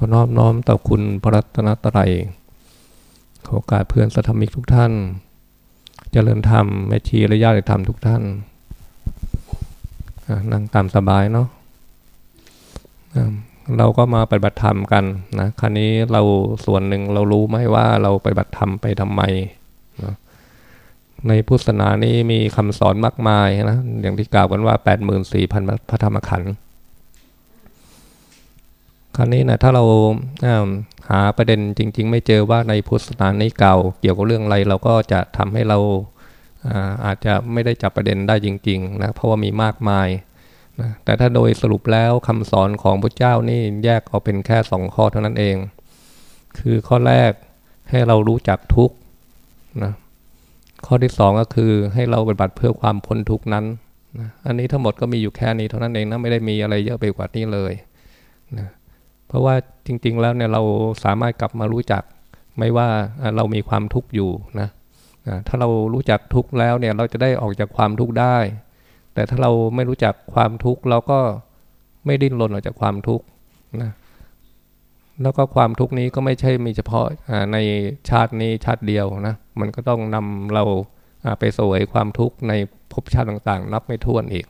ขอนอบน้อมต่อคุณพระรัตนตรัยขอโอกาสเพื่อนสัทธมิกทุกท่านจเจริญธรรมแม่ชีและญาติธรรมทุกท่านนั่งตามสบายเนาะเราก็มาปฏิบัติธรรมกันนะครั้นี้เราส่วนหนึ่งเรารู้ไหมว่าเราปฏิบัติธรรมไปทำไมนะในพุทธศาสนานี้มีคำสอนมากมายนะอย่างที่กล่าวกันว่า 84,000พระธรรมขันธ์ คราวนี้นะถ้าเราหาประเด็นจริง ๆ ไม่เจอว่าในพุทธศาสนาในเก่า เกี่ยวกับเรื่องอะไรเราก็จะทำให้เราอาจจะไม่ได้จับประเด็นได้จริงๆนะเพราะว่ามีมากมายนะแต่ถ้าโดยสรุปแล้วคำสอนของพระเจ้านี่แยกออกเป็นแค่สองข้อเท่านั้นเอง คือข้อแรกให้เรารู้จักทุกนะข้อที่สองก็คือให้เราปฏิบัติเพื่อความพ้นทุกนั้นนะอันนี้ทั้งหมดก็มีอยู่แค่นี้เท่านั้นเองนะไม่ได้มีอะไรเยอะไปกว่านี้เลยนะ เพราะว่าจริง ๆ แล้วเนี่ยเราสามารถกลับมารู้จัก ไม่ว่าเรามีความทุกข์อยู่นะถ้าเรารู้จักทุกข์แล้วเนี่ยเราจะได้ออกจากความทุกข์ได้ แต่ถ้าเราไม่รู้จักความทุกข์เราก็ไม่ดิ้นรนออกจากความทุกข์นะแล้วก็ความทุกข์นี้ก็ไม่ใช่มีเฉพาะในชาตินี้ชาติเดียวนะมันก็ต้องนำเราไปสวยความทุกข์ในภพชาติต่างๆ นับไม่ถ้วนอีก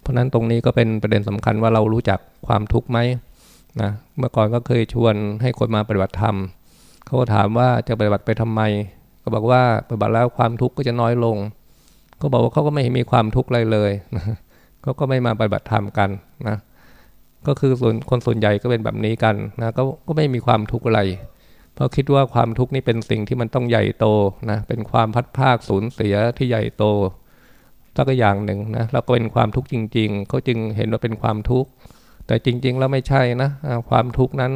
เพราะนั้นตรงนี้ก็เป็นประเด็นสำคัญว่าเรารู้จักความทุกข์ไหมนะเมื่อก่อนก็เคยชวนให้คนมาปฏิบัติธรรมเขาก็ถามว่าจะปฏิบัติไปทำไม ก็บอกว่าปฏิบัติแล้วความทุกข์ก็จะน้อยลง ก็บอกว่าเขาก็ไม่มีความทุกข์อะไรเลยนะเขาก็ไม่มาปฏิบัติธรรมกันนะก็คือส่วนคนส่วนใหญ่ก็เป็นแบบนี้กันนะก็ก็ไม่มีความทุกข์อะไร เพราะคิดว่าความทุกข์นี่เป็นสิ่งที่มันต้องใหญ่โตนะเป็นความพัดภาคสูญเสียที่ใหญ่โต สักอย่างหนึ่งนะแล้วก็เป็นความทุกข์จริง ๆเขาจึงเห็นว่าเป็นความทุกข์แต่จริง ๆ แล้วไม่ใช่นะความทุกข์นั้น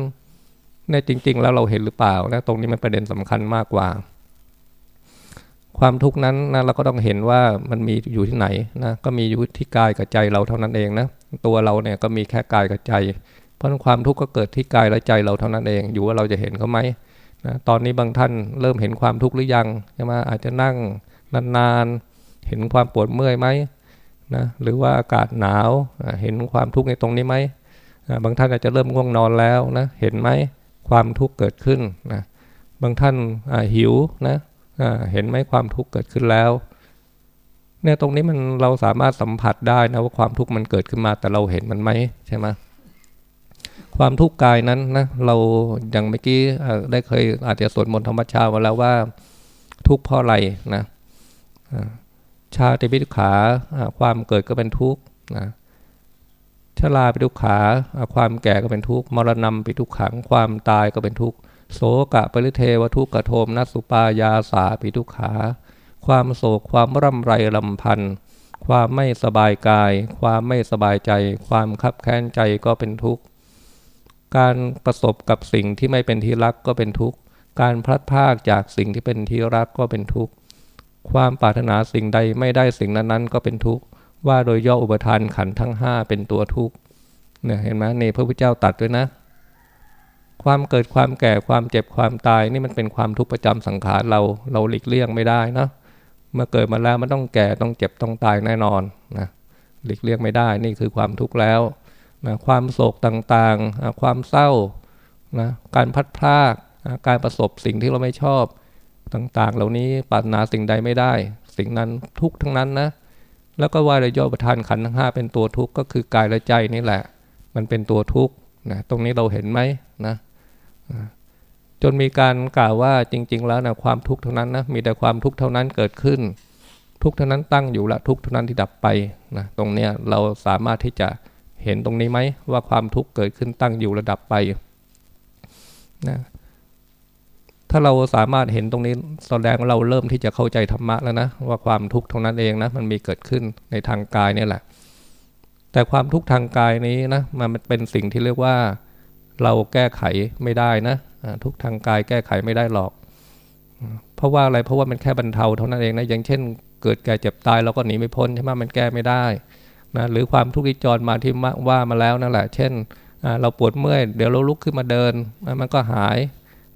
ในจริง ๆ แล้วเราเห็นหรือเปล่านะตรงนี้มันประเด็นสำคัญมากกว่า ความทุกข์นั้นนะเราก็ต้องเห็นว่ามันมีอยู่ที่ไหนนะก็มีอยู่ที่กายกับใจเราเท่านั้นเองนะตัวเราเนี่ยก็มีแค่กายกับใจ เพราะความทุกข์ก็เกิดที่กายและใจเราเท่านั้นเอง อยู่ว่าเราจะเห็นเขาไหมนะตอนนี้บางท่านเริ่มเห็นความทุกข์หรือยังใช่ไหมอาจจะนั่งนานๆ เห็นความปวดเมื่อยไหมนะหรือว่าอากาศหนาวเห็นความทุกข์ในตรงนี้ไหมบางท่านอาจจะเริ่มง่วงนอนแล้วนะเห็นไหมความทุกข์เกิดขึ้นนะบางท่านหิวนะเห็นไหมความทุกข์เกิดขึ้นแล้วเนี่ยตรงนี้มันเราสามารถสัมผัสได้นะว่าความทุกข์มันเกิดขึ้นมาแต่เราเห็นมันไหมใช่ไหมความทุกข์กายนั้นนะเราอย่างเมื่อกี้ได้เคยอาจจะสวดมนต์ธรรมชาติมาแล้วว่า ทุกข์เพราะอะไรนะ ชาติเป็นทุกขาความเกิดก็เป็นทุกข์นะชราเป็นทุกขาความแก่ก็เป็นทุกข์มรณะเป็นทุกขัง ความตายก็เป็นทุกข์โสกะปริเทวทุกขโทมนัสุปายาสาปิทุกขา ความโศกความร่ำไรลำพันธ์ความไม่สบายกาย ความไม่สบายใจ ความคับแค้นใจก็เป็นทุกข์ การประสบกับสิ่งที่ไม่เป็นที่รักก็เป็นทุกข์ การพลัดพรากจากสิ่งที่เป็นที่รักก็เป็นทุกข์ ความปรารถนาสิ่งใดไม่ได้สิ่งนั้นๆ ก็เป็นทุกข์ว่าโดยย่ออุปทานขันทั้งห้าเป็นตัวทุกข์เนี่ยเห็นไหมนี่พระพุทธเจ้าตัดด้วยนะ ความเกิดความแก่ความเจ็บความตายนี่มันเป็นความทุกข์ประจำสังขารเราเราหลีกเลี่ยงไม่ได้นะเมื่อเกิดมาแล้วมันต้องแก่ต้องเจ็บต้องตายแน่นอนนะหลีกเลี่ยงไม่ได้นี่คือความทุกข์แล้วนะความโศกต่างๆ ความเศร้านะการพัดพลากการประสบสิ่งที่เราไม่ชอบ ต่าง ๆ เหล่านี้ปรารถนาสิ่งใดไม่ได้ สิ่งนั้นทุกทั้งนั้นนะ แล้วก็ว่าระยอประทานขันทั้งห้าเป็นตัวทุกข์ก็คือกายและใจนี่แหละ มันเป็นตัวทุกข์นะตรงนี้เราเห็นไหมนะจนมีการกล่าวว่าจริง ๆ แล้วนะความทุกข์เท่านั้นนะมีแต่ความทุกข์เท่านั้นเกิดขึ้น ทุกข์เท่านั้นตั้งอยู่ละทุกข์เท่านั้นที่ดับไปนะตรงเนี้ยเราสามารถที่จะเห็นตรงนี้ไหมว่าความทุกข์เกิดขึ้นตั้งอยู่ระดับไปนะ ถ้าเราสามารถเห็นตรงนี้แสดงว่าเราเริ่มที่จะเข้าใจธรรมะแล้วนะว่าความทุกข์ตรงนั้นเองนะมันมีเกิดขึ้นในทางกายนี่แหละ แต่ความทุกข์ทางกายนี้นะมันเป็นสิ่งที่เรียกว่าเราแก้ไขไม่ได้นะทุกทางกายแก้ไขไม่ได้หรอก เพราะว่าอะไรเพราะว่ามันแค่บรรเทาเท่านั้นเองนะอย่างเช่น เกิดแก่เจ็บตายเราก็หนีไม่พ้นใช่ไหมมันแก้ไม่ได้นะหรือความทุกข์ที่จรมาที่ว่ามาแล้วนั่นแหละ เช่นเราปวดเมื่อยเดี๋ยวเราลุกขึ้นมาเดินมันก็หาย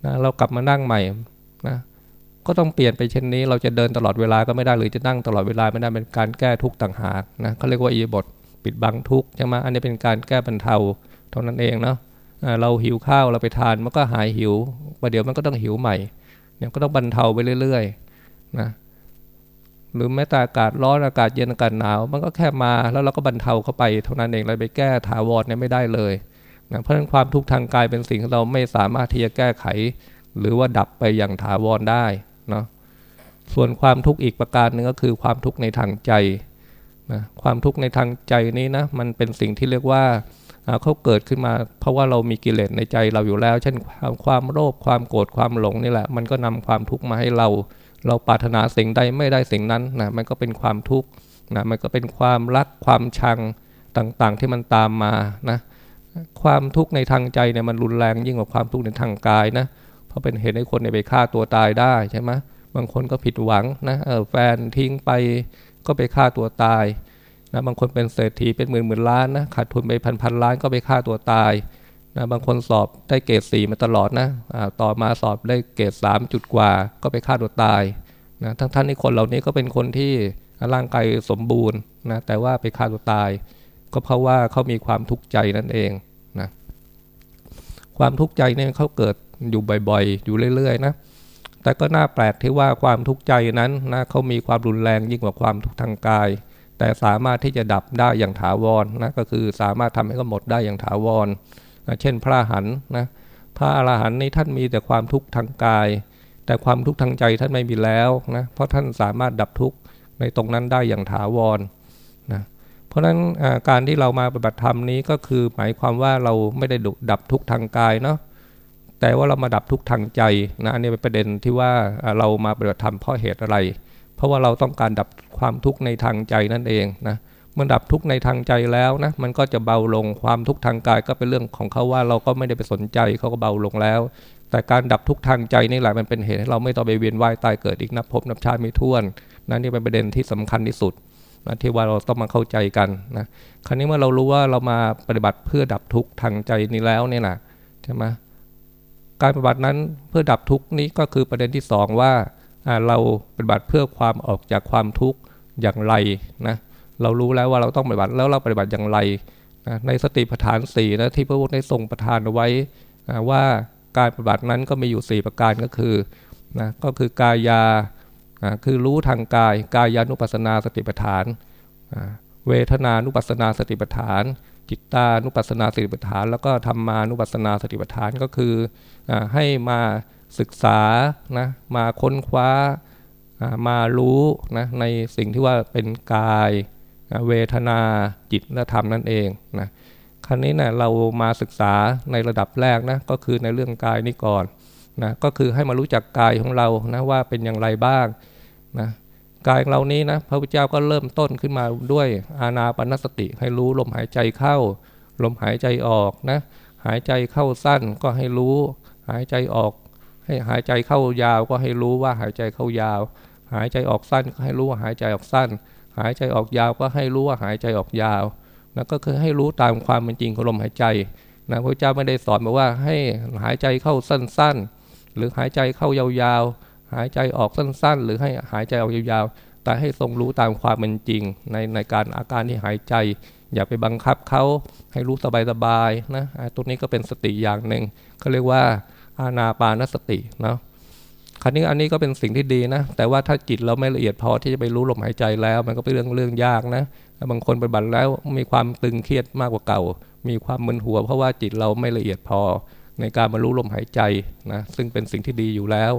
นะเรากลับมานั่งใหม่นะก็ต้องเปลี่ยนไปเช่นนี้ เราจะเดินตลอดเวลาก็ไม่ได้หรือจะนั่งตลอดเวลาไม่ได้เป็นการแก้ทุกข์ต่างหากนะเขาเรียกว่าอีบทปิดบังทุกข์ใช่ไหมอันนี้เป็นการแก้บรรเทาเท่านั้นเองเนาะเราหิวข้าวเราไปทานมันก็หายหิวประเดี๋ยวมันก็ต้องหิวใหม่เนี่ยก็ต้องบรรเทาไปเรื่อยๆนะหรือแม้แต่อากาศร้อนอากาศเย็นอากาศหนาว มันก็แค่มาแล้วเราก็บรรเทาเข้าไปเท่านั้นเองเราไปแก้ถาวรเนี่ยไม่ได้เลย นะเพราะฉะนั้นความทุกข์ทางกายเป็นสิ่งที่เราไม่สามารถที่จะแก้ไข หรือว่าดับไปอย่างถาวรได้เนาะส่วนความทุกข์อีกประการหนึ่งก็คือความทุกข์ในทางใจนะความทุกข์ในทางใจนี้นะมันเป็นสิ่งที่เรียกว่าเขาเกิดขึ้นมา เพราะว่าเรามีกิเลสในใจเราอยู่แล้ว เช่นความความโลภความโกรธความหลงนี่แหละ มันก็นำความทุกข์มาให้เรา เราปรารถนาสิ่งใดไม่ได้สิ่งนั้นนะมันก็เป็นความทุกข์นะมันก็เป็นความรักความชังต่างๆที่มันตามมานะ ความทุกข์ในทางใจเนี่ยมันรุนแรงยิ่งกว่าความทุกข์ในทางกายนะ เพราะเป็นเหตุให้คนไปฆ่าตัวตายได้ใช่ไหมบางคนก็ผิดหวังนะเออแฟนทิ้งไปก็ไปฆ่าตัวตายนะบางคนเป็นเศรษฐีเป็นหมื่นหมื่นล้านนะขาดทุนไปพันพันล้านก็ไปฆ่าตัวตายนะบางคนสอบได้เกรดสี่มาตลอดนะต่อมาสอบได้เกรดสามจุดกว่าก็ไปฆ่าตัวตายนะทั้งท่านในคนเหล่านี้ก็เป็นคนที่ร่างกายสมบูรณ์นะแต่ว่าไปฆ่าตัวตาย ก็เพราะว่าเขามีความทุกข์ใจนั่นเองนะความทุกข์ใจเนี่ยเขาเกิดอยู่บ่อยๆ อยู่เรื่อยๆนะแต่ก็น่าแปลกที่ว่าความทุกข์ใจนั้นนะเขามีความรุนแรงยิ่งกว่าความทุกข์ทางกาย แต่สามารถที่จะดับได้อย่างถาวรนะก็คือสามารถทำให้ก็หมดได้อย่างถาวรนะเช่นพระหันนะพระอรหันต์นี้ท่านมีแต่ความทุกข์ทางกาย แต่ความทุกข์ทางใจท่านไม่มีแล้วนะเพราะท่านสามารถดับทุกข์ในตรงนั้นได้อย่างถาวรนะ เพราะฉะนั้นการที่เรามาปฏิบัติธรรมนี้ก็คือหมายความว่าเราไม่ได้ดับทุกทางกายเนาะแต่ว่าเรามาดับทุกทางใจนะอันนี้เป็นประเด็นที่ว่าเรามาปฏิบัติธรรมเพราะเหตุอะไร เพราะว่าเราต้องการดับความทุกข์ในทางใจนั่นเองนะเมื่อดับทุกข์ในทางใจแล้วนะมันก็จะเบาลงความทุกข์ทางกายก็เป็นเรื่องของเขาว่าเราก็ไม่ได้ไปสนใจเขาก็เบาลงแล้ว แต่การดับทุกข์ทางใจนี่แหละมันเป็นเหตุให้เราไม่ต้องไปเวียนว่ายตายเกิดอีกนับพบนับชาติไม่ท้วนนั่นนี่เป็นประเด็นที่สำคัญที่สุด นะที่ว่าเราต้องมาเข้าใจกันนะครั้นี้เมื่อเรารู้ว่าเรามาปฏิบัติเพื่อดับทุกข์ทางใจนี้แล้วเนี่ยนะใช่ไหมการปฏิบัตินั้นเพื่อดับทุกข์นี้ก็คือประเด็นที่สองว่าเราปฏิบัติเพื่อความออกจากความทุกข์อย่างไรนะเรารู้แล้วว่าเราต้องปฏิบัติแล้วเราปฏิบัติอย่างไรนะในสติปัฏฐานสี่นะที่พระพุทธได้ทรงประทานเอาไว้ว่าการปฏิบัตินั้นก็มีอยู่ 4 ประการก็คือนะก็คือกายา คือรู้ทางกายกายานุปัสนาสติปัฏฐาน เวทนานุปัสนาสติปัฏฐาน จิตตานุปัสนาสติปัฏฐาน แล้วก็ธรรมานุปัสนาสติปัฏฐานก็คือให้มาศึกษานะมาค้นคว้ามารู้นะในสิ่งที่ว่าเป็นกายเวทนาจิตและธรรมนั่นเองนะครั้นี้นะเรามาศึกษาในระดับแรกนะก็คือในเรื่องกายนี้ก่อน นะก็คือให้มารู้จักกายของเรานะว่าเป็นอย่างไรบ้างนะกายของเรานี้นะพระพุทธเจ้าก็เริ่มต้นขึ้นมาด้วยอาณาปณสติ ให้รู้ลมหายใจเข้า ลมหายใจออกนะหายใจเข้าสั้นก็ให้รู้ หายใจออก ให้หายใจเข้ายาวก็ให้รู้ว่าหายใจเข้ายาว หายใจออกสั้นก็ให้รู้ว่าหายใจออกสั้น หายใจออกยาวก็ให้รู้ว่าหายใจออกยาวนะก็คือให้รู้ตามความเป็นจริงของลมหายใจนะพระเจ้าไม่ได้สอนมาว่าให้หายใจเข้าสั้นๆ หรือหายใจเข้ายาวๆ หายใจออกสั้นๆ หรือให้หายใจออกยาวๆ แต่ให้ทรงรู้ตามความเป็นจริง ในในการอาการที่หายใจ อย่าไปบังคับเขาให้รู้สบายๆนะตัวนี้ก็เป็นสติอย่างหนึ่งเขาเรียกว่าอานาปานสติเนาะครั้นี้อันนี้ก็เป็นสิ่งที่ดีนะ แต่ว่าถ้าจิตเราไม่ละเอียดพอที่จะไปรู้ลมหายใจแล้ว มันก็เป็นเรื่องเรื่องยากนะบางคนปฏิบัติแล้วมีความตึงเครียดมากกว่าเก่า มีความมึนหัว เพราะว่าจิตเราไม่ละเอียดพอ ในการมารู้ลมหายใจนะซึ่งเป็นสิ่งที่ดีอยู่แล้ว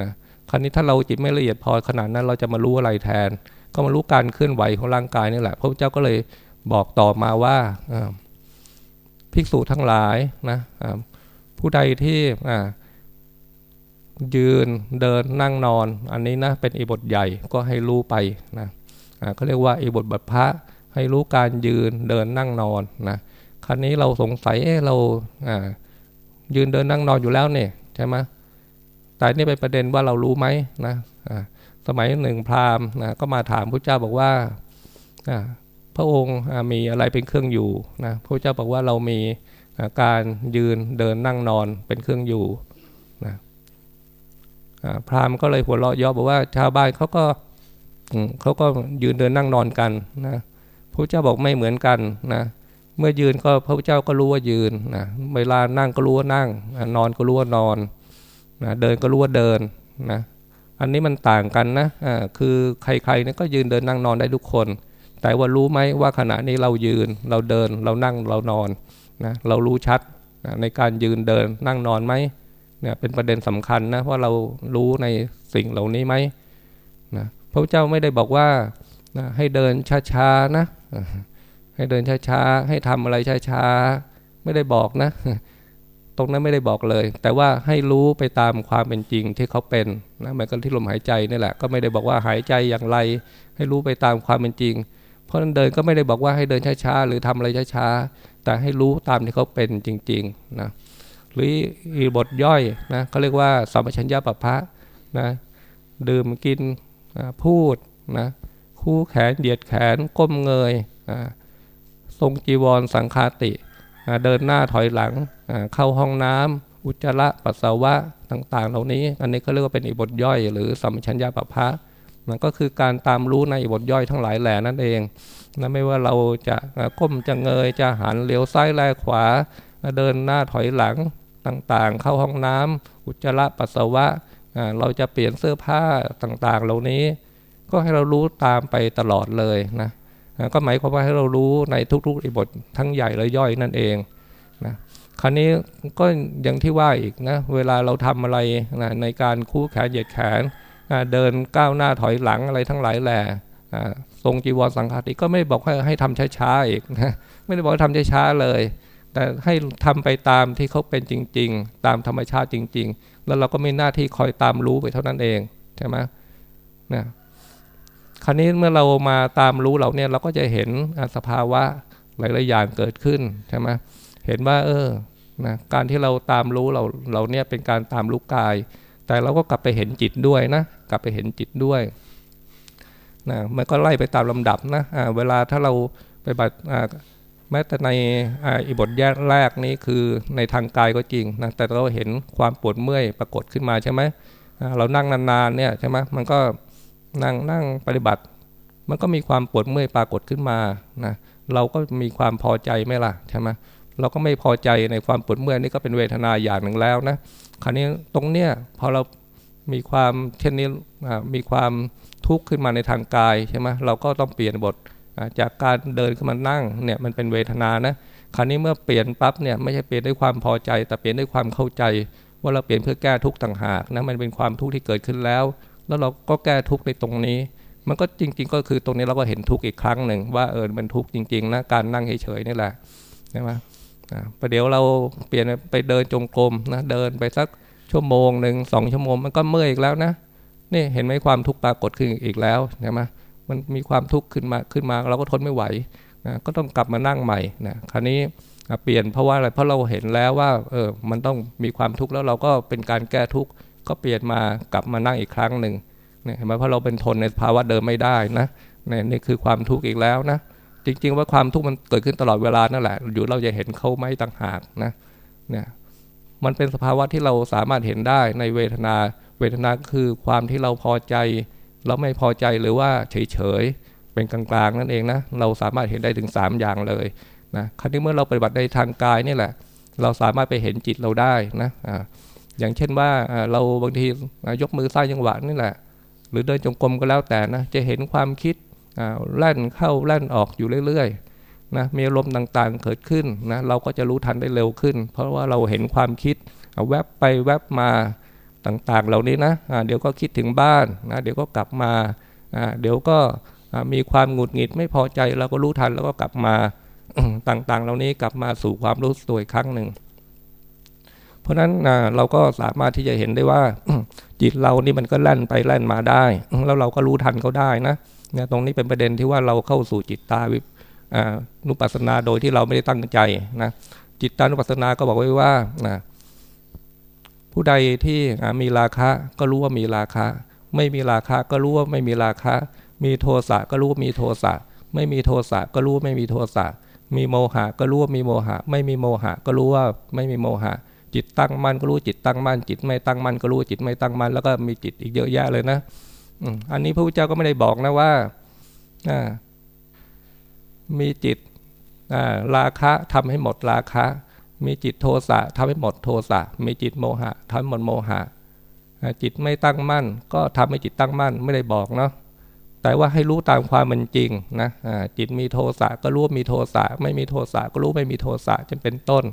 นะครั้นี้ถ้าเราจิตไม่ละเอียดพอขนาดนั้นเราจะมารู้อะไรแทน ก็มารู้การเคลื่อนไหวของร่างกายนี่แหละ พระพุทธเจ้าก็เลยบอกต่อมาว่าภิกษุทั้งหลายนะผู้ใดที่ยืนเดินนั่งนอน อันนี้นะเป็นอิบทใหญ่ก็ให้รู้ไปนะเขาเรียกว่าอิบทบัพพะให้รู้การยืนเดินนั่งนอนนะครั้นี้เราสงสัยเออเรา ยืนเดินนั่งนอนอยู่แล้วเนี่ยใช่ไหมแต่นี่เป็นประเด็นว่าเรารู้ไหมนะสมัยหนึ่งพราหมณ์นะก็มาถามพระเจ้าบอกว่าพระองค์มีอะไรเป็นเครื่องอยู่นะพระเจ้าบอกว่าเรามีการยืนเดินนั่งนอนเป็นเครื่องอยู่นะพราหมณ์ก็เลยหัวเราะย่อบอกว่า ชาวบ้านเขาก็เขาก็ยืนเดินนั่งนอนกันนะพระเจ้าบอกไม่เหมือนกันนะ เมื่อยืนก็พระเจ้าก็รู้ว่ายืนนะเวลานั่งก็รู้ว่านั่ง นอนก็รู้ว่านอนนะเดินก็รู้ว่าเดินนะอันนี้มันต่างกันนะอ่าคือใครๆนี่ก็ยืนเดินนั่งนอนได้ทุกคน แต่ว่ารู้ไหมว่าขณะนี้เรายืน เราเดิน เรานั่งเรานอนนะเรารู้ชัดนะในการยืนเดินนั่งนอนไหมเนี่ยเป็นประเด็นสำคัญนะว่าเรารู้ในสิ่งเหล่านี้ไหมนะพระเจ้าไม่ได้บอกว่านะให้เดินช้าๆนะ ให้เดินช้าๆให้ทำอะไรช้าๆไม่ได้บอกนะ ตรงนั้นไม่ได้บอกเลย แต่ว่าให้รู้ไปตามความเป็นจริงที่เขาเป็นนะเหมือนกับที่ลมหายใจนี่แหละ ก็ไม่ได้บอกว่าหายใจอย่างไร ให้รู้ไปตามความเป็นจริง เพราะนั้นเดินก็ไม่ได้บอกว่าให้เดินช้าๆหรือทำอะไรช้าๆแต่ให้รู้ตามที่เขาเป็นจริงๆนะหรืออีบทย่อยนะเขาเรียกว่าสัมปชัญญะปะพะนะดื่มกินพูดนะคู่แขนเหยียดแขนก้มเงย ทรงจีวรสังคาติเดินหน้าถอยหลังเข้าห้องน้ำอุจจาระปัสสาวะต่าง ๆ เหล่านี้ อันนี้ก็เรียกว่าเป็นอิบทย่อย หรือสัมชัญญาปภะมันก็คือการตามรู้ในอิบทย่อยทั้งหลายแหล่นั่นเองนะไม่ว่าเราจะก้มจะเงยจะหันเลี้ยวซ้ายแลขวา เดินหน้าถอยหลังต่างๆ เข้าห้องน้ำอุจจาระปัสสาวะเราจะเปลี่ยนเสื้อผ้าต่างๆ เหล่านี้ ก็ให้เรารู้ตามไปตลอดเลยนะ ก็หมายความว่าให้เรารู้ในทุกๆอิบททั้งใหญ่และย่อยนั่นเองนะคราวนี้ก็อย่างที่ว่าอีกนะเวลาเราทำอะไรนะในการคู่แขนเหยียดแขนเดินก้าวหน้าถอยหลังอะไรทั้งหลายแหล่ทรงจีวรสังฆาติก็ไม่บอกให้ให้ทำช้าๆอีกนะไม่ได้บอกทำช้าๆเลย แต่ให้ทำไปตามที่เขาเป็นจริง ๆ ตามธรรมชาติจริง ๆ แล้วเราก็มีหน้าที่คอยตามรู้ไปเท่านั้นเองใช่ไหมนะ คราวนี้เมื่อเรามาตามรู้เราเนี่ยเราก็จะเห็นสภาวะหลายๆอย่างเกิดขึ้นใช่ไหมเห็นว่า เออนะการที่เราตามรู้เราเราเนี่ยเป็นการตามรู้กาย แต่เราก็กลับไปเห็นจิตด้วยนะกลับไปเห็นจิตด้วยนะมันก็ไล่ไปตามลำดับนะะเวลาถ้าเราไปบัตแม้แต่ในอิบทแยกแรกนี้คือในทางกายก็จริงนะแต่เราเห็นความปวดเมื่อยปรากฏขึ้นมาใช่ไหมเรานั่งนานๆเนี่ยใช่ไหมมันก็ นั่งนั่งปฏิบัติ มันก็มีความปวดเมื่อยปรากฏขึ้นมานะเราก็มีความพอใจไหมล่ะใช่ไหมเราก็ไม่พอใจในความปวดเมื่อยนี่ก็เป็นเวทนาอย่างหนึ่งแล้วนะคราวนี้ตรงเนี้ยพอเรามีความเช่นนี้มีความทุกข์ขึ้นมาในทางกายใช่ไหมเราก็ต้องเปลี่ยนบทจากการเดินขึ้นมานั่งเนี่ยมันเป็นเวทนานะคราวนี้เมื่อเปลี่ยนปั๊บเนี่ยไม่ใช่เปลี่ยนด้วยความพอใจ แต่เปลี่ยนด้วยความเข้าใจ ว่าเราเปลี่ยนเพื่อแก้ทุกข์ต่างหากนะมันเป็นความทุกข์ที่เกิดขึ้นแล้ว แล้วเราก็แก้ทุกข์ในตรงนี้ มันก็จริง ๆ ก็คือตรงนี้เราก็เห็นทุกข์อีกครั้งหนึ่งว่าเออมันทุกข์จริงๆนะการนั่งเฉยๆนี่แหละใช่ไหมประเดี๋ยวเราเปลี่ยนไปเดินจงกรมนะเดินไปสักชั่วโมงหนึ่งสองชั่วโมงมันก็เมื่อยอีกแล้วนะนี่เห็นไหมความทุกข์ปรากฏขึ้นอีกแล้วใช่ไหมมันมีความทุกข์ขึ้นมาขึ้นมา เราก็ทนไม่ไหวนะก็ต้องกลับมานั่งใหม่นะคราวนี้เปลี่ยนเพราะว่าอะไรเพราะเราเห็นแล้วว่าเออมันต้องมีความทุกข์แล้วเราก็เป็นการแก้ทุกข์ ก็เปลี่ยนมากลับมานั่งอีกครั้งหนึ่งเนี่ยเห็นไหมเพราะเราเป็นทนในภาวะเดิมไม่ได้นะเนี่ยนี่คือความทุกข์อีกแล้วนะจริง ๆ ว่าความทุกข์มันเกิดขึ้นตลอดเวลานั่นแหละ อยู่เราจะเห็นเขาไหมต่างหากนะเนี่ยมันเป็นสภาวะที่เราสามารถเห็นได้ในเวทนา เวทนาคือความที่เราพอใจ เราไม่พอใจหรือว่าเฉยๆเป็นกลางๆนั่นเองนะเราสามารถเห็นได้ถึง 3 อย่างเลยนะครั้นี้เมื่อเราปฏิบัติในทางกายนี่แหละ เราสามารถไปเห็นจิตเราได้นะอ่า อย่างเช่นว่าเราบางทียกมือสร้างจังหวะนี่แหละ หรือเดินจงกรมก็แล้วแต่นะจะเห็นความคิดแล่นเข้าแล่นออกอยู่เรื่อยๆนะมีอารมต่างๆเกิดขึ้นนะเราก็จะรู้ทันได้เร็วขึ้น เพราะว่าเราเห็นความคิดแวบไปแวบมาต่างๆ เหล่านี้นะเดี๋ยวก็คิดถึงบ้านนะเดี๋ยวก็กลับมาเดี๋ยวก็มีความหงุดหงิดไม่พอใจเราก็รู้ทันแล้วก็กลับมาต่างๆ เหล่านี้กลับมาสู่ความรู้ตัวอีกครั้งหนึ่ง เพราะฉะนั้นเราก็สามารถที่จะเห็นได้ว่าจิตเรานี่มันก็แล่นไปแล่นมาได้ แล้วเราก็รู้ทันเขาได้นะเนี่ยตรงนี้เป็นประเด็นที่ว่าเราเข้าสู่จิตตาวินุปัสสนาโดยที่เราไม่ได้ตั้งใจนะจิตตานุปัสสนาก็บอกไว้ว่านะผู้ใดที่มีราคะก็รู้ว่ามีราคะ ไม่มีราคะก็รู้ว่าไม่มีราคะ มีโทสะก็รู้ว่ามีโทสะ ไม่มีโทสะก็รู้ว่าไม่มีโทสะ มีโมหะก็รู้ว่ามีโมหะ ไม่มีโมหะก็รู้ว่าไม่มีโมหะ จิตตั้งมั่นก็รู้จิตตั้งมั่นจิตไม่ตั้งมั่นก็รู้จิตไม่ตั้งมั่นแล้วก็มีจิตอีกเยอะแยะเลยนะอันนี้พระพุทธเจ้าก็ไม่ได้บอกนะว่ามีจิตราคะทำให้หมดราคะ มีจิตโทสะทำให้หมดโทสะมีจิตโมหะทำให้หมดโมหะจิตไม่ตั้งมั่น ก็ทำให้จิตตั้งมั่นไม่ได้บอกเนาะแต่ว่าให้รู้ตามความเป็นจริงนะจิตมีโทสะก็รู้มีโทสะไม่มีโทสะก็รู้ไม่มีโทสะจนเป็นต้น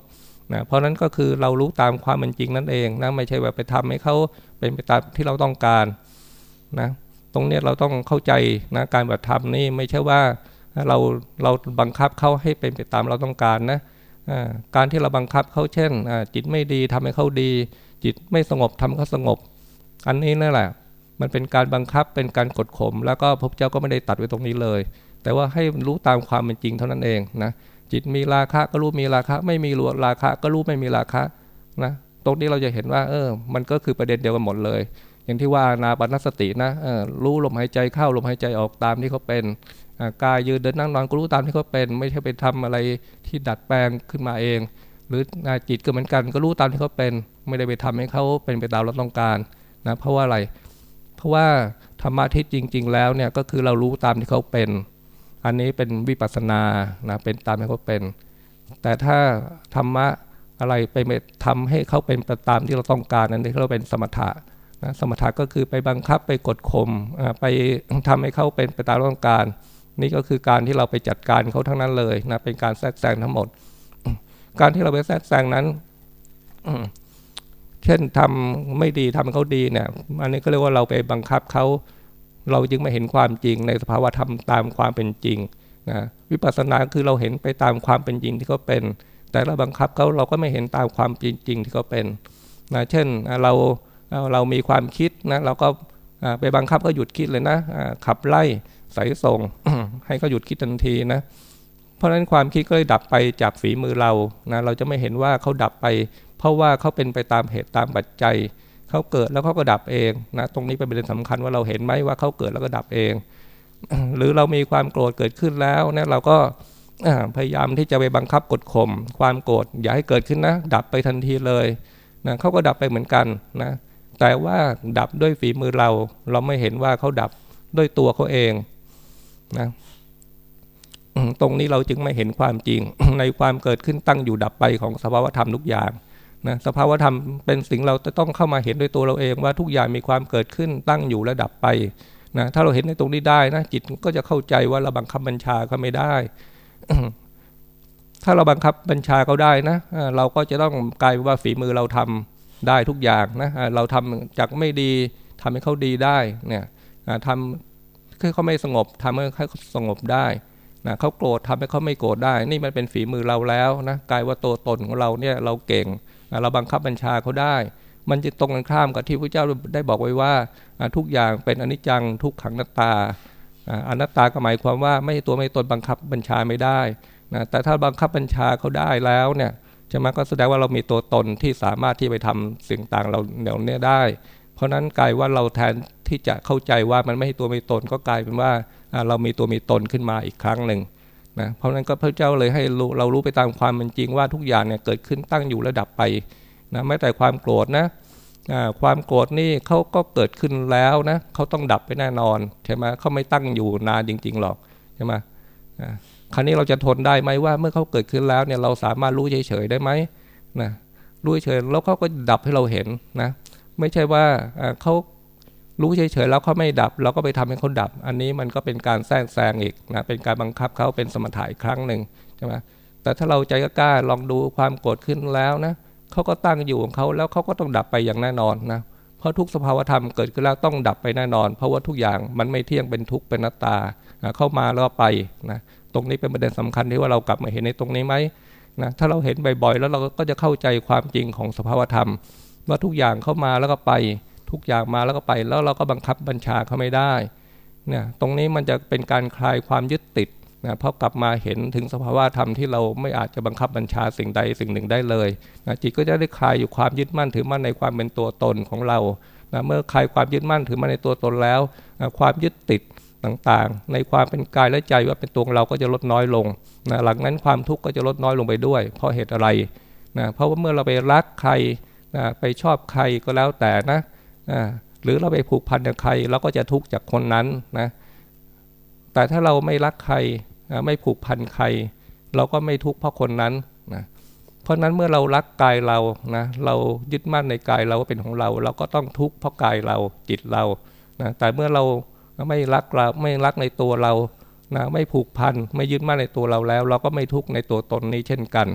นะเพราะนั้นก็คือเรารู้ตามความเป็นจริงนั่นเองนะไม่ใช่ว่าไปทำให้เขาเป็นไปตามที่เราต้องการนะตรงนี้เราต้องเข้าใจนะการปฏิธรรมนี่ไม่ใช่ว่าเราเราบังคับเขาให้เป็นไปตามเราต้องการนะการที่เราบังคับเขาเช่น จิตไม่ดีทำให้เขาดี จิตไม่สงบทำเขาสงบ อันนี้นั่นแหละ มันเป็นการบังคับเป็นการกดข่มแล้วก็พระเจ้าก็ไม่ได้ตัดไว้ตรงนี้เลย แต่ว่าให้รู้ตามความเป็นจริงเท่านั้นเองนะ จิตมีราคะก็รู้มีราคะ ไม่มีราคะก็รู้ไม่มีราคะนะตรงนี้เราจะเห็นว่า เออ มันก็คือประเด็นเดียวกันหมดเลย อย่างที่ว่านาปนสตินะเออรู้ลมหายใจเข้าลมหายใจออกตามที่เขาเป็นกายยืนเดินนั่งนอนก็รู้ตามที่เขาเป็น ไม่ใช่ไปทำอะไรที่ดัดแปลงขึ้นมาเอง หรือจิตก็เหมือนกันก็รู้ตามที่เขาเป็น ไม่ได้ไปทำให้เขาเป็นไปตามเราต้องการนะเพราะว่าอะไร เพราะว่าธรรมะที่จริง ๆ แล้วเนี่ยก็คือเรารู้ตามที่เขาเป็น อันนี้เป็นวิปัสสนานะเป็นตามให้เขาเป็น แต่ถ้าธรรมะอะไรไปทำให้เขาเป็นไปตามที่เราต้องการนั้นที่เราเป็นสมถะนะสมถะก็คือไปบังคับไปกดข่มไปทำให้เขาเป็นไปตามต้องการ นี่ก็คือการที่เราไปจัดการเขาทั้งนั้นเลยนะเป็นการแทรกแซงทั้งหมด การที่เราไปแทรกแซงนั้นเช่นทำไม่ดีทำให้เขาดีเนี่ยอันนี้ก็เรียกว่าเราไปบังคับเขา เราจึงไม่เห็นความจริงในสภาวะธรรมตามความเป็นจริงนะวิปัสสนาคือเราเห็นไปตามความเป็นจริงที่เขาเป็น แต่เราบังคับเขาเราก็ไม่เห็นตามความจริงที่เขาเป็นนะเช่นเราเรามีความคิดนะเราก็ไปบังคับเขาหยุดคิดเลยนะขับไล่ใส่ส่งให้เขาหยุดคิดทันทีนะเพราะฉะนั้นความคิดก็เลยดับไปจากฝีมือเรานะเราจะไม่เห็นว่าเขาดับไป เพราะว่าเขาเป็นไปตามเหตุตามปัจจัย เขาเกิดแล้วเขาก็ดับเองนะตรงนี้เป็นประเด็นสำคัญว่าเราเห็นไหมว่าเขาเกิดแล้วก็ดับเอง หรือเรามีความโกรธเกิดขึ้นแล้วเนี่ยเราก็พยายามที่จะไปบังคับกดข่มความโกรธอย่าให้เกิดขึ้นนะ ดับไปทันทีเลยนะเขาก็ดับไปเหมือนกันนะแต่ว่าดับด้วยฝีมือเรา เราไม่เห็นว่าเขาดับด้วยตัวเขาเองนะตรงนี้เราจึงไม่เห็นความจริงในความเกิดขึ้นตั้งอยู่ดับไปของสภาวธรรมทุกอย่าง นะสภาวธรรมเป็นสิ่งเราจะต้องเข้ามาเห็นด้วยตัวเราเองว่าทุกอย่างมีความเกิดขึ้นตั้งอยู่และดับไปนะถ้าเราเห็นในตรงนี้ได้นะจิตก็จะเข้าใจว่าเราบังคับบัญชาเขาไม่ได้ ถ้าเราบังคับบัญชาเขาได้นะเราก็จะต้องกลายว่าฝีมือเราทำได้ทุกอย่างนะเราทำจากไม่ดีทำให้เขาดีได้เนี่ยทำให้เขาไม่สงบทำให้เขาสงบได้นะเขาโกรธทำให้เขาไม่โกรธได้ นี่มันเป็นฝีมือเราแล้วนะกลายว่าตัวตนของเราเนี่ยเราเก่ง เราบังคับบัญชาเขาได้ มันจะตรงกันข้ามกับที่พระเจ้าได้บอกไว้ว่าทุกอย่างเป็นอนิจจังทุกขังนัตตาอนัตตาก็หมายความว่าไม่ตัวไม่ตนบังคับบัญชาไม่ได้นะแต่ถ้าบังคับบัญชาเขาได้แล้วเนี่ยจะมาก็แสดงว่าเรามีตัวตนที่สามารถที่ไปทำสิ่งต่างเราเดี๋ยวนี้ได้ เพราะนั้นกลายว่าเราแทนที่จะเข้าใจว่ามันไม่ใช่ตัวไม่ตนก็กลายเป็นว่าเรามีตัวมีตนขึ้นมาอีกครั้งหนึ่ง นะเพราะนั้นก็พระเจ้าเลยให้เรารู้ไปตามความเป็นจริงว่าทุกอย่างเนี่ยเกิดขึ้นตั้งอยู่ระดับไปนะแม้แต่ความโกรธนะความโกรธนี่เขาก็เกิดขึ้นแล้วนะเขาต้องดับไปแน่นอนใช่ไหมเขาไม่ตั้งอยู่นานจริง ๆหรอกใช่ไหมคราวนี้เราจะทนได้ไหมว่าเมื่อเขาเกิดขึ้นแล้วเนี่ยเราสามารถรู้เฉยๆได้ไหมนะรู้เฉยแล้วเขาก็ดับให้เราเห็นนะไม่ใช่ว่าเขา รู้เฉยๆแล้วเขาไม่ดับ เราก็ไปทำให้เขาดับ อันนี้มันก็เป็นการแทรกแซงอีกนะเป็นการบังคับเขาเป็นสมถะอีกครั้งหนึ่งใช่ไหมแต่ถ้าเราใจกล้าลองดูความโกรธขึ้นแล้วนะเขาก็ตั้งอยู่ของเขาแล้วเขาก็ต้องดับไปอย่างแน่นอนนะเพราะทุกสภาวธรรมเกิดขึ้นแล้วต้องดับไปแน่นอน เพราะว่าทุกอย่างมันไม่เที่ยงเป็นทุกข์เป็นนัตตาเข้ามาแล้วไปนะตรงนี้เป็นประเด็นสำคัญที่ว่าเรากลับมาเห็นในตรงนี้ไหมนะถ้าเราเห็นบ่อยๆ แล้วเราก็จะเข้าใจความจริงของสภาวธรรม ว่าทุกอย่างเข้ามาแล้วก็ไป ทุกอย่างมาแล้วก็ไป แล้วเราก็บังคับบัญชาเขาไม่ได้เนี่ยตรงนี้มันจะเป็นการคลายความยึดติดนะพราะกลับมาเห็นถึงสภาวะธรรมที่เราไม่อาจจะบังคับบัญชาสิ่งใดสิ่งหนึ่งได้เลยนะจิตก็จะได้คลายอยู่ความยึดมั่นถือมั่นในความเป็นตัวตนของเรานะเมื่อคลายความยึดมั่นถือมั่นในตัวตนแล้วนะความยึดติดต่างๆ ในความเป็นกายและใจว่าเป็นตัวเราก็จะลดน้อยลงนะหลังนั้นความทุกข์ก็จะลดน้อยลงไปด้วย เพราะเหตุอะไรนะเพราะว่าเมื่อเราไปรักใครนะไปชอบใครก็แล้วแต่นะ หรือเราไปผูกพันกับใครเราก็จะทุกข์จากคนนั้นนะแต่ถ้าเราไม่รักใครไม่ผูกพันใคร เราก็ไม่ทุกข์เพราะคนนั้นนะเพราะนั้นเมื่อเรารักกายเรานะเรายึดมั่นในกายเราว่าเป็นของเรา เราก็ต้องทุกข์เพราะกายเราจิตเรานะแต่เมื่อเราไม่รักเราไม่รักในตัวเรานะไม่ผูกพันไม่ยึดมั่นในตัวเราแล้ว เราก็ไม่ทุกข์ในตัวตนนี้เช่นกัน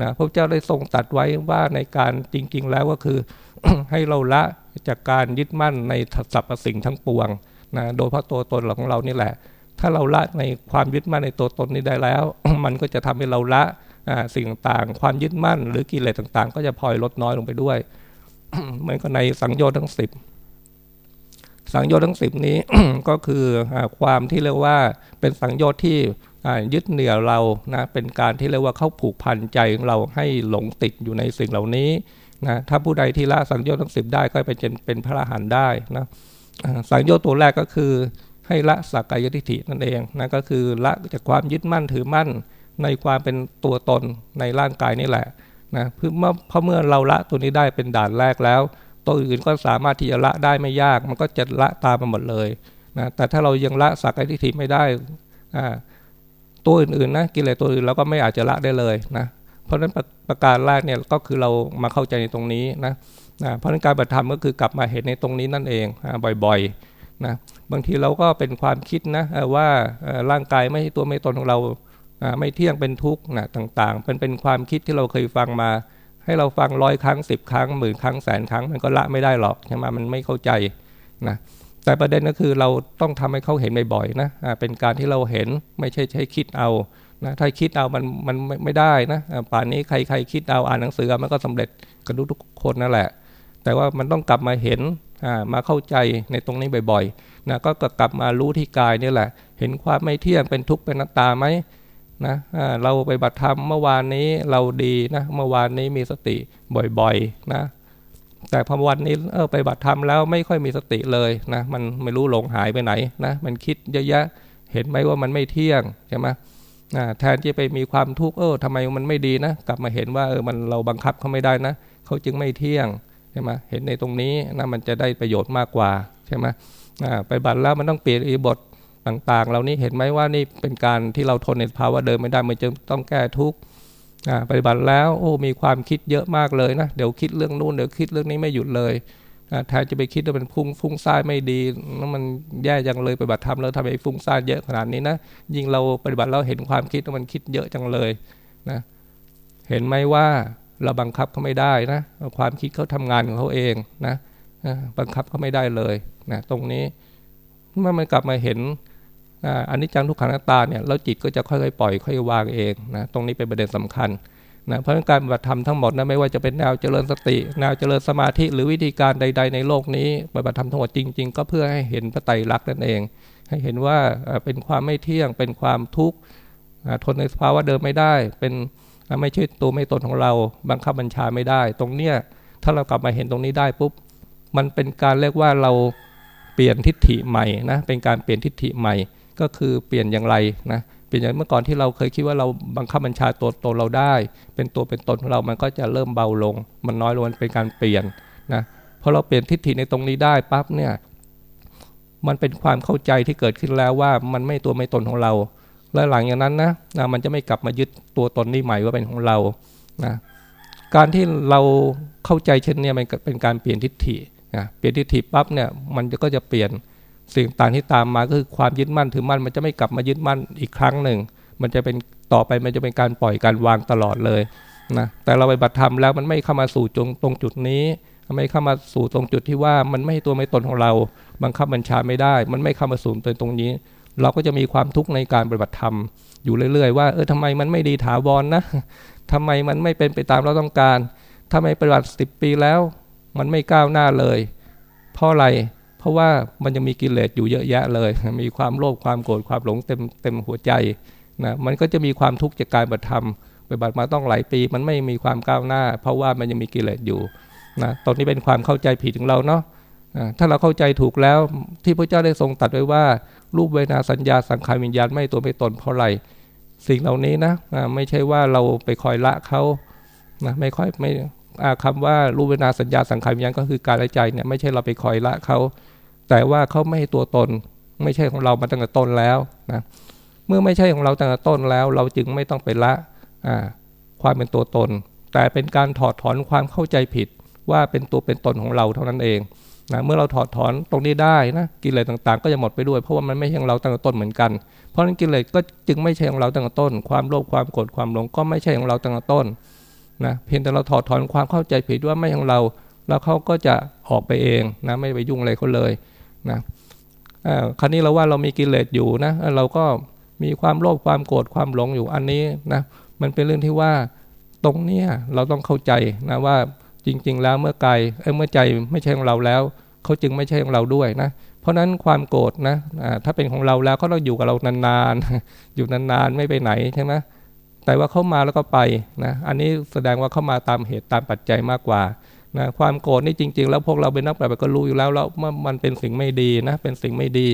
นะพระเจ้าได้ทรงตัดไว้ว่าในการจริง ๆ แล้วก็คือให้เราละ จากการยึดมั่นในสรรพสิ่งทั้งปวงนะโดยเพราะตัวตนของเรานี่แหละ ถ้าเราละในความยึดมั่นในตัวตนนี้ได้แล้ว มันก็จะทำให้เราละสิ่งต่างความยึดมั่น หรือกิเลสต่างๆ ก็จะพลอยลดน้อยลงไปด้วยเหมือนกับในสังโยชน์ทั้งสิบสังโยชน์ทั้งสิบนี้ก็คือความที่เรียกว่าเป็นสังโยชน์ที่ยึดเหนี่ยวเรานะเป็นการที่เรียกว่าเข้าผูกพันใจของเราให้หลงติดอยู่ในสิ่งเหล่านี้ นะถ้าผู้ใดที่ละสังโยชน์ทั้งสิบได้ก็เป็นเป็นพระอรหันต์ได้นะสังโยชน์ตัวแรกก็คือให้ละสักกายทิฏฐินั่นเองนะก็คือละจากความยึดมั่นถือมั่นในความเป็นตัวตนในร่างกายนี่แหละนะเพื่อเมื่อเพราะเมื่อเราละตัวนี้ได้เป็นด่านแรกแล้ว ตัวอื่นก็สามารถที่จะละได้ไม่ยาก มันก็จะละตามมาหมดเลยนะแต่ถ้าเรายังละสักกายทิฏฐิไม่ได้ตัวอื่นๆนะกิเลสตัวอื่นเราก็ไม่อาจจะละได้เลยนะ เพราะฉะนั้นประการแรกเนี่ยก็คือเรามาเข้าใจในตรงนี้นะนะเพราะนั้นการปฏิธรรมก็คือกลับมาเห็นในตรงนี้นั่นเองบ่อยๆนะบางทีเราก็เป็นความคิดนะว่าร่างกายไม่ใช่ตัวไม่ตนของเราไม่เที่ยงเป็นทุกข์นะต่างๆเป็นเป็นความคิดที่เราเคยฟังมา ให้เราฟังร้อยครั้งสิบครั้งหมื่นครั้งแสนครั้งมันก็ละไม่ได้หรอกใช่ไหมมันไม่เข้าใจนะแต่ประเด็นก็คือเราต้องทำให้เขาเห็นบ่อยๆนะเป็นการที่เราเห็นไม่ใช่ใช้คิดเอา นะถ้าคิดเอามันมันไม่ได้นะป่านนี้ใครใครคิดเอาอ่านหนังสือมันก็สำเร็จกันทุกคนนั่นแหละ แต่ว่ามันต้องกลับมาเห็นมาเข้าใจในตรงนี้บ่อยๆนะก็กลับมารู้ที่กายนี่แหละ เห็นความไม่เที่ยงเป็นทุกข์เป็นนัตตาไหมนะเราไปบัตรธรรมเมื่อวานนี้เราดีนะเมื่อวานนี้มีสติบ่อยๆนะแต่พอวันนี้เออไปบัตรธรรมแล้วไม่ค่อยมีสติเลยนะมันไม่รู้หลงหายไปไหนนะมันคิดเยอะแยะเห็นไหมว่ามันไม่เที่ยงใช่ไหม แทนที่ไปมีความทุกข์เออทำไมมันไม่ดีนะ กลับมาเห็นว่าเออมันเราบังคับเขาไม่ได้นะเขาจึงไม่เที่ยงใช่ไหมเห็นในตรงนี้นะมันจะได้ประโยชน์มากกว่าใช่ไหมไปบัตรแล้วมันต้องเปลี่ยนอีบทต่างๆเรานี้เห็นไหมว่านี่เป็นการที่เราทนในภาวะเดิมไม่ได้มันจะต้องแก้ทุกข์ปฏิบัติแล้วโอ้มีความคิดเยอะมากเลยนะเดี๋ยวคิดเรื่องนู่นเดี๋ยวคิดเรื่องนี้ไม่หยุดเลย แทนจะไปคิดว่ามันฟุ้งฟุ้งซ่านไม่ดีนั่นมันแย่จังเลยปฏิบัติธรรมแล้วทำไมฟุ้งซ่านเยอะขนาดนี้นะยิ่งเราปฏิบัติเราเห็นความคิดว่ามันคิดเยอะจังเลยนะเห็นไหมว่าเราบังคับเขาไม่ได้นะความคิดเขาทำงานของเขาเองนะบังคับเขาไม่ได้เลยนะตรงนี้เมื่อมันกลับมาเห็นอันนี้จังทุกขังตาเนี่ยแล้วจิตก็จะค่อยๆปล่อยค่อยวางเองนะตรงนี้เป็นประเด็นสำคัญ นะเพราะการปฏิบัติธรรมทั้งหมดนะไม่ว่าจะเป็นแนวเจริญสติ แนวเจริญสมาธิหรือวิธีการใด ๆ ในโลกนี้ปฏิบัติธรรมทั้งหมดจริง ๆ ก็เพื่อให้เห็นพระไตรลักษณ์นั่นเอง ให้เห็นว่าเป็นความไม่เที่ยงเป็นความทุกข์ทนในสภาวะเดิมไม่ได้ เป็นไม่ใช่ตัวไม่ตนของเราบังคับบัญชาไม่ได้ ตรงเนี้ยถ้าเรากลับมาเห็นตรงนี้ได้ปุ๊บมันเป็นการเรียกว่าเราเปลี่ยนทิฏฐิใหม่นะเป็นการเปลี่ยนทิฏฐิใหม่ก็คือเปลี่ยนอย่างไรนะ เปลี่ยนอย่างเมื่อก่อนที่เราเคยคิดว่าเราบังคับบัญชาตัวตนเราได้ เป็นตัวเป็นตนของเรามันก็จะเริ่มเบาลง มันน้อยลงเป็นการเปลี่ยนนะพอเราเปลี่ยนทิฏฐิในตรงนี้ได้ปั๊บเนี่ยมันเป็นความเข้าใจที่เกิดขึ้นแล้วว่ามันไม่ตัวไม่ตนของเรา และหลังอย่างนั้นนะนะมันจะไม่กลับมายึดตัวตนนี้ใหม่ว่าเป็นของเรานะการที่เราเข้าใจเช่นนี้มันเป็นการเปลี่ยนทิฏฐินะเปลี่ยนทิฏฐิปั๊บเนี่ยมันก็จะเปลี่ยน สิ่งต่างที่ตามมาก็คือความยึดมั่นถือมั่นมันจะไม่กลับมายึดมั่นอีกครั้งหนึ่ง มันจะเป็นต่อไปมันจะเป็นการปล่อยการวางตลอดเลยนะแต่เราไปบัตรธรรมแล้วมันไม่เข้ามาสู่ตรงตรงจุดนี้ไม่เข้ามาสู่ตรงจุดที่ว่ามันไม่ตัวไม่ตนของเราบังคับบัญชาไม่ได้ มันไม่เข้ามาสู่ตรงตรงนี้ เราก็จะมีความทุกข์ในการปฏิบัติธรรมอยู่เรื่อยๆว่าเออทำไมมันไม่ดีถาวรนนะทำไมมันไม่เป็นไปตามเราต้องการทำไมปฏิบัติสิบปีแล้ว มันไม่ก้าวหน้าเลย เพราะอะไร เพราะว่ามันยังมีกิเลสอยู่เยอะแยะเลย มีความโลภความโกรธความหลงเต็มเต็มหัวใจนะมันก็จะมีความทุกข์จากการบัตธรรมไปบัตรมาต้องหลายปี มันไม่มีความก้าวหน้า เพราะว่ามันยังมีกิเลสอยู่นะตอนนี้เป็นความเข้าใจผิดของเราเนาะถ้าเราเข้าใจถูกแล้วที่พระเจ้าได้ทรงตัดไว้ว่า รูปเวนาสัญญาสังขารวิญญาณไม่ตัวไม่ตนเพราะอะไรสิ่งเหล่านี้นะไม่ใช่ว่าเราไปคอยละเขานะไม่ค่อยไม่คำว่ารูปเวนาสัญญาสังขารวิญญาณก็คือการใจเนี่ยไม่ใช่เราไปคอยละเขา แต่ว่าเขาไม่ให้ตัวตน ไม่ใช่ของเรามาตั้งแต่ต้นแล้วนะเมื่อไม่ใช่ของเราตั้งแต่ต้นแล้ว เราจึงไม่ต้องไปละความเป็นตัวตน แต่เป็นการถอดถอนความเข้าใจผิดว่าเป็นตัวเป็นตนของเราเท่านั้นเองนะเมื่อเราถอดถอนตรงนี้ได้นะกิเลสต่างๆ ก็จะหมดไปด้วยเพราะว่ามันไม่ใช่ของเราตั้งแต่ต้นเหมือนกัน เพราะนั้นกิเลสก็จึงไม่ใช่ของเราตั้งแต่ต้น ความโลภความโกรธความหลงก็ไม่ใช่ของเราตั้งแต่ต้นนะเพียงแต่เราถอดถอนความเข้าใจผิดว่าไม่ของเรา แล้วเขาก็จะออกไปเองนะไม่ไปยุ่งอะไรเขาเลย นะครั้นี้เราว่าเรามีกิเลสอยู่นะเราก็มีความโลภความโกรธความหลงอยู่อันนี้นะมันเป็นเรื่องที่ว่าตรงเนี้ยเราต้องเข้าใจนะว่าจริง ๆ แล้วเมื่อกายเมื่อใจไม่ใช่ของเราแล้วเขาจึงไม่ใช่ของเราด้วยนะ เพราะนั้นความโกรธนะถ้าเป็นของเราแล้วเขาต้องอยู่กับเรานานๆอยู่นานๆไม่ไปไหนใช่ไหมแต่ว่าเข้ามาแล้วก็ไปนะอันนี้แสดงว่าเข้ามาตามเหตุตามปัจจัยมากกว่า นะความโกรธนี่จริง ๆ แล้วพวกเราเป็นนักปฏิบัติก็รู้อยู่แล้วแล้วว่ามันเป็นสิ่งไม่ดีนะเป็นสิ่งไม่ดี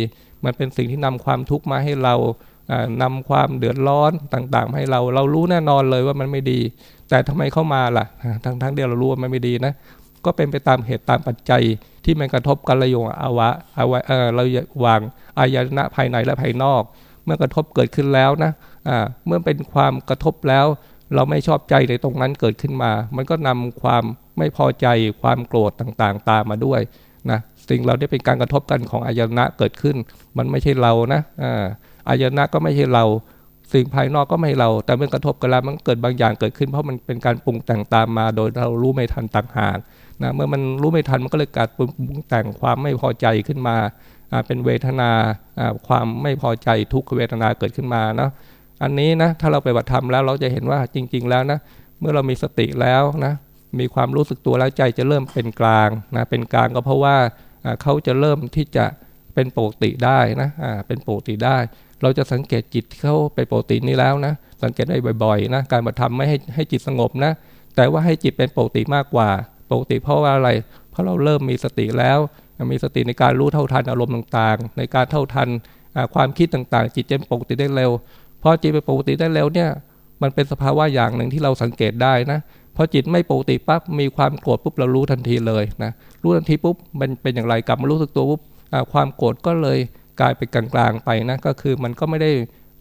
มันเป็นสิ่งที่นำความทุกข์มาให้เรานำความเดือดร้อนต่างๆ ให้เราเรารู้แน่นอนเลยว่ามันไม่ดี แต่ทำไมเข้ามาล่ะทั้งทั้งเดียวเรารู้ว่ามันไม่ดีนะก็เป็นไปตามเหตุตามปัจจัยที่มันกระทบกันระยงอาวะอาวะเออเราวางอายนะภายในและภายนอก เมื่อกระทบเกิดขึ้นแล้วนะอ่าเมื่อเป็นความกระทบแล้ว เราไม่ชอบใจในตรงนั้นเกิดขึ้นมา มันก็นำความไม่พอใจความโกรธต่างๆ ตามมาด้วยนะสิ่งเราได้เป็นการกระทบกันของอายนะเกิดขึ้น มันไม่ใช่เรานะอายนะก็ไม่ใช่เรา สิ่งภายนอกก็ไม่เรา แต่เมื่อกระทบกันแล้วมันเกิดบางอย่างเกิดขึ้น เพราะมันเป็นการปรุงแต่งตามมา โดยเรารู้ไม่ทันต่างหากนะเมื่อมันรู้ไม่ทันมันก็เลยเกิดปรุงแต่งความไม่พอใจขึ้นมาเป็นเวทนาความไม่พอใจทุกขเวทนาเกิดขึ้นมาเนาะ อันนี้นะถ้าเราไปบัติธรรมแล้วเราจะเห็นว่าจริง ๆ แล้วนะเมื่อเรามีสติแล้วนะมีความรู้สึกตัวแล้วใจจะเริ่มเป็นกลางนะเป็นกลางก็เพราะว่าเขาจะเริ่มที่จะเป็นปกติได้นะเป็นปกติได้ เราจะสังเกตจิตเขาไปปกตินี้แล้วนะสังเกตได้บ่อยๆนะการบัติธรรมไม่ให้ให้จิตสงบนะแต่ว่าให้จิตเป็นปกติมากกว่า ปกติเพราะว่าอะไร เพราะเราเริ่มมีสติแล้ว มีสติในการรู้เท่าทันอารมณ์ต่างๆ ในการเท่าทันความคิดต่างๆ จิตจะปกติได้เร็ว พอจิตไปปกติได้เร็วเนี่ย มันเป็นสภาวะอย่างหนึ่งที่เราสังเกตได้นะพอจิตไม่ปกติปั๊บมีความโกรธปุ๊บเรารู้ทันทีเลยนะรู้ทันทีปุ๊บมันเป็นอย่างไรกลับมารู้สึกตัวปุ๊บความโกรธก็เลยกลายเป็นกลางๆไปนะก็คือมันก็ไม่ได้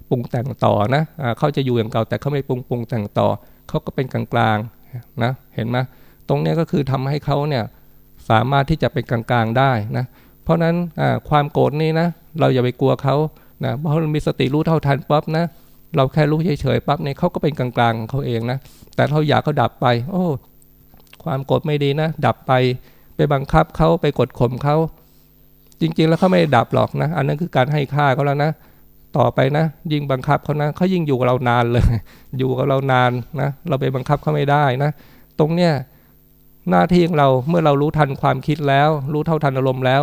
ปรุงแต่งต่อนะเขาจะอยู่อย่างเก่าแต่เขาไม่ปรุงปรุงแต่งต่อเขาก็เป็นกลางๆนะเห็นไหมตรงนี้ก็คือทำให้เขาเนี่ยสามารถที่จะเป็นกลางๆได้นะเพราะนั้นความโกรธนี่นะเราอย่าไปกลัวเขา นะเพราะเรามีสติรู้เท่าทันปั๊บนะ เราแค่รู้เฉยๆปั๊บเนี่ยเขาก็เป็นกลางๆเขาเองนะ แต่เราอยากเขาดับไป โอ้ ความโกรธไม่ดีนะ ดับไป ไปบังคับเขาไปกดข่มเขา จริงๆแล้วเขาไม่ดับหรอกนะ อันนั้นคือการให้ค่าเขาแล้วนะ ต่อไปนะ ยิ่งบังคับเขานะเขายิ่งอยู่กับเรานานเลย อยู่กับเรานานนะ เราไปบังคับเขาไม่ได้นะ ตรงเนี้ยหน้าที่ของเราเมื่อเรารู้ทันความคิดแล้ว รู้เท่าทันอารมณ์แล้ว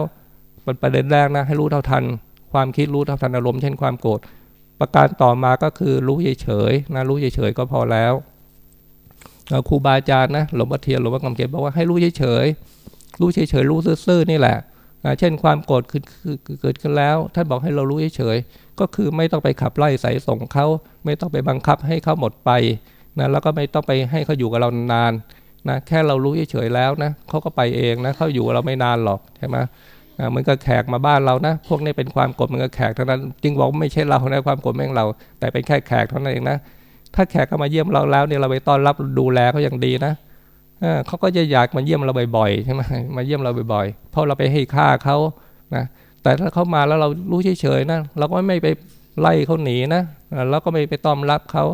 เป็นประเด็นแรกนะ ให้รู้เท่าทัน ความคิดรู้เท่าทันอารมณ์เช่นความโกรธประการต่อมาก็คือรู้เฉยๆนะรู้เฉยๆก็พอแล้วครูบาอาจารย์นะหลวงพ่อเทียนหลวงพ่อกำเก็บบอกว่าให้รู้เฉยๆรู้เฉยๆรู้ซื่อๆนี่แหละเช่นความโกรธเกิดขึ้นแล้ว ท่านบอกให้เรารู้เฉยๆก็คือไม่ต้องไปขับไล่ใส่ส่งเขาไม่ต้องไปบังคับให้เขาหมดไปนะแล้วก็ไม่ต้องไปให้เขาอยู่กับเรานานนะแค่เรารู้เฉยๆแล้วนะเขาก็ไปเองนะเขาอยู่เราไม่นานหรอกใช่ไหม เหมือนกับแขกมาบ้านเรานะ พวกนี้เป็นความกดเหมือนกับแขกเท่านั้นจึงบอกไม่ใช่เราในความกดแม่งเรา แต่เป็นแค่แขกเท่านั้นเองนะ ถ้าแขกเข้ามาเยี่ยมเราแล้วเนี่ยเราไปต้อนรับดูแลเขาอย่างดีนะเขาก็จะอยากมาเยี่ยมเราบ่อยๆใช่ไหมมาเยี่ยมเราบ่อยๆเพราะเราไปให้ค่าเขานะแต่ถ้าเขามาแล้วเรารู้เฉยๆนะเราก็ไม่ไปไล่เขาหนีนะแล้วก็ไม่ไปต้อนรับเขา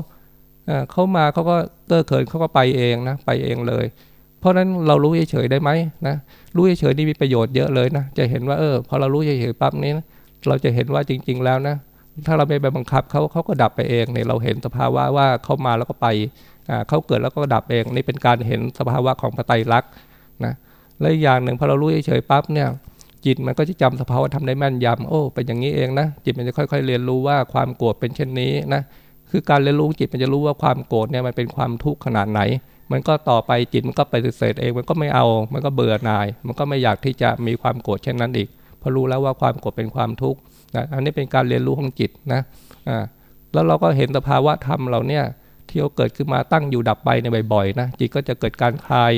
เขามาเขาก็เตอร์เขินเขาก็ไปเองนะไปเองเลย เพราะนั้นเรารู้เฉยๆได้ไหมนะรู้เฉยๆนี่มีประโยชน์เยอะเลยนะจะเห็นว่าเออพอเรารู้เฉยๆปั๊บนี้นะเราจะเห็นว่าจริง ๆ แล้วนะถ้าเราไม่ไปบังคับเขาเขาก็ดับไปเองเนี่ยเราเห็นสภาวะว่าเขามาแล้วก็ไปเขาเกิดแล้วก็ดับเองนี่เป็นการเห็นสภาวะของพระไตรลักษณ์นะและอีกอย่างหนึ่งพอเรารู้เฉยๆปั๊บเนี่ยจิตมันก็จะจำสภาวะทำได้แม่นยำโอ้เป็นอย่างนี้เองนะจิตมันจะค่อย ๆ เรียนรู้ว่าความโกรธเป็นเช่นนี้นะคือการเรียนรู้จิตมันจะรู้ว่าความโกรธเนี่ยมันเป็นความทุกข์ขนาดไหน มันก็ต่อไปจิตมันก็ไปเสดเองมันก็ไม่เอา มันก็เบื่อหน่าย มันก็ไม่อยากที่จะมีความโกรธเช่นนั้นอีกเพอรู้แล้วว่าความโกรธเป็นความทุกข์นะอันนี้เป็นการเรียนรู้ของจิตนะอ่าแล้วเราก็เห็นสภาวะธรรมเราเนี่ยที่เกิดขึ้นมาตั้งอยู่ดับไปในบ่อยๆนะจิตก็จะเกิดการคลาย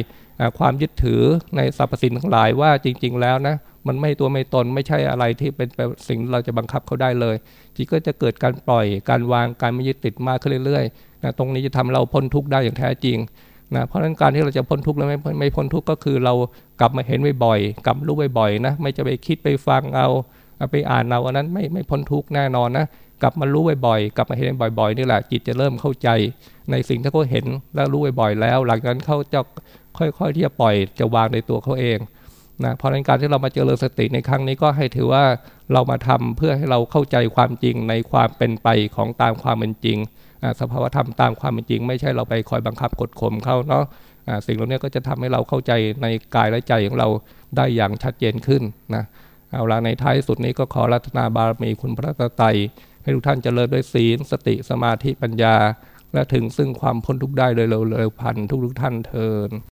ความยึดถือในสรรพสิ่งทั้งหลายว่าจริง ๆ แล้วนะมันไม่ตัวไม่ตนไม่ใช่อะไรที่เป็นสิ่งเราจะบังคับเขาได้เลย จิตก็จะเกิดการปล่อยการวางการไม่ยึดติดมากขึ้นเรื่อยๆนะตรงนี้จะทำเราพ้นทุกข์ได้อย่างแท้จริง นะเพราะฉะนั้นการที่เราจะพ้นทุกข์แล้วไม่ไม่พ้นทุกข์ก็คือเรากลับมาเห็นบ่อยๆกลับรู้บ่อยๆนะไม่จะไปคิดไปฟังเอาไปอ่านเอาอันนั้นไม่ไม่พ้นทุกข์แน่นอนนะกลับมารู้บ่อยๆกลับมาเห็นบ่อยๆนี่แหละจิตจะเริ่มเข้าใจ ในสิ่งที่เขาเห็นแล้วรู้บ่อยๆแล้ว หลังจากนั้นเขาจะค่อยๆที่จะปล่อยจะวางในตัวเขาเองนะเพราะในการที่เรามาเจริญสติในครั้งนี้ก็ให้ถือว่าเรามาทำเพื่อให้เราเข้าใจความจริงในความเป็นไปของตามความเป็นจริง สภาวธรรมตามความเป็นจริง ไม่ใช่เราไปคอยบังคับกดข่มเขาเนาะสิ่งเหล่านี้ก็จะทำให้เราเข้าใจในกายและใจของเราได้อย่างชัดเจนขึ้นนะเอาละในท้ายสุดนี้ก็ขอรัตนาบารมีคุณพระตไตรให้ทุกท่านเจริญด้วยศีล สติสมาธิปัญญา และถึงซึ่งความพ้นทุกข์ได้โดยเร็วๆพันทุกทุกท่านเทิน